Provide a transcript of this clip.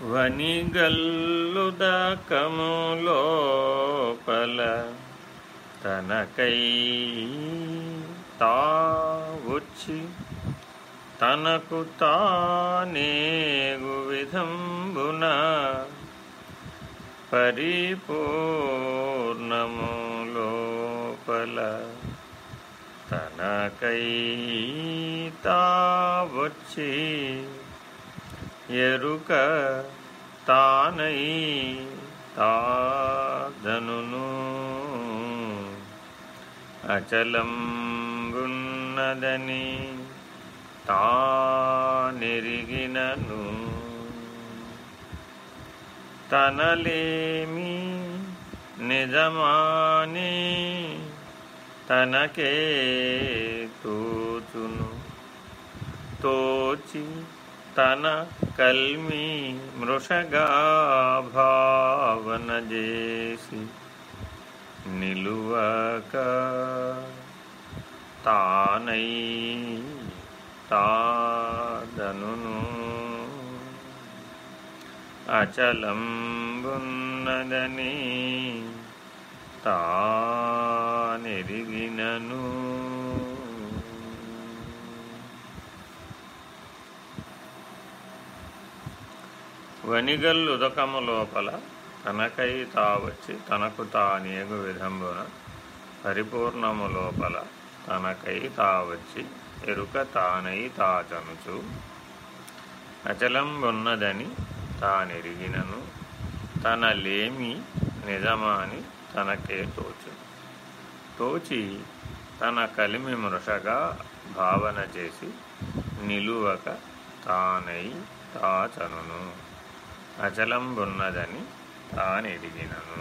వనిగల్లుదకములోపల తనకై తా వచ్చి తనకు తానేగు విధంబున పరిపూర్ణము లోపల తనకై తా వచ్చి ఎరుక తానై తాదను అచలంబున్నదని తానెరిగినను. తనలేమి నిజమాని తనకే తోచును తోచి తన కల్మి మృషగా భావన చేసి నిలువక తానై తాదనును అచలంబున్నదని తానెరిగినను వనిగల్లు ఉదకము లోపల తనకై తావచ్చి తనకు తానేగు విధంబున పరిపూర్ణము లోపల తనకై తావచ్చి ఎరుక తానై తాచనుచు. అచలంబున్నదని తానెరిగినను తన లేమి నిజమాని తనకే తోచు. తోచి తన కలిమి మృషగా భావన చేసి నిలువక తానై తాచనును. అచలంబున్నదని తానెరిగినను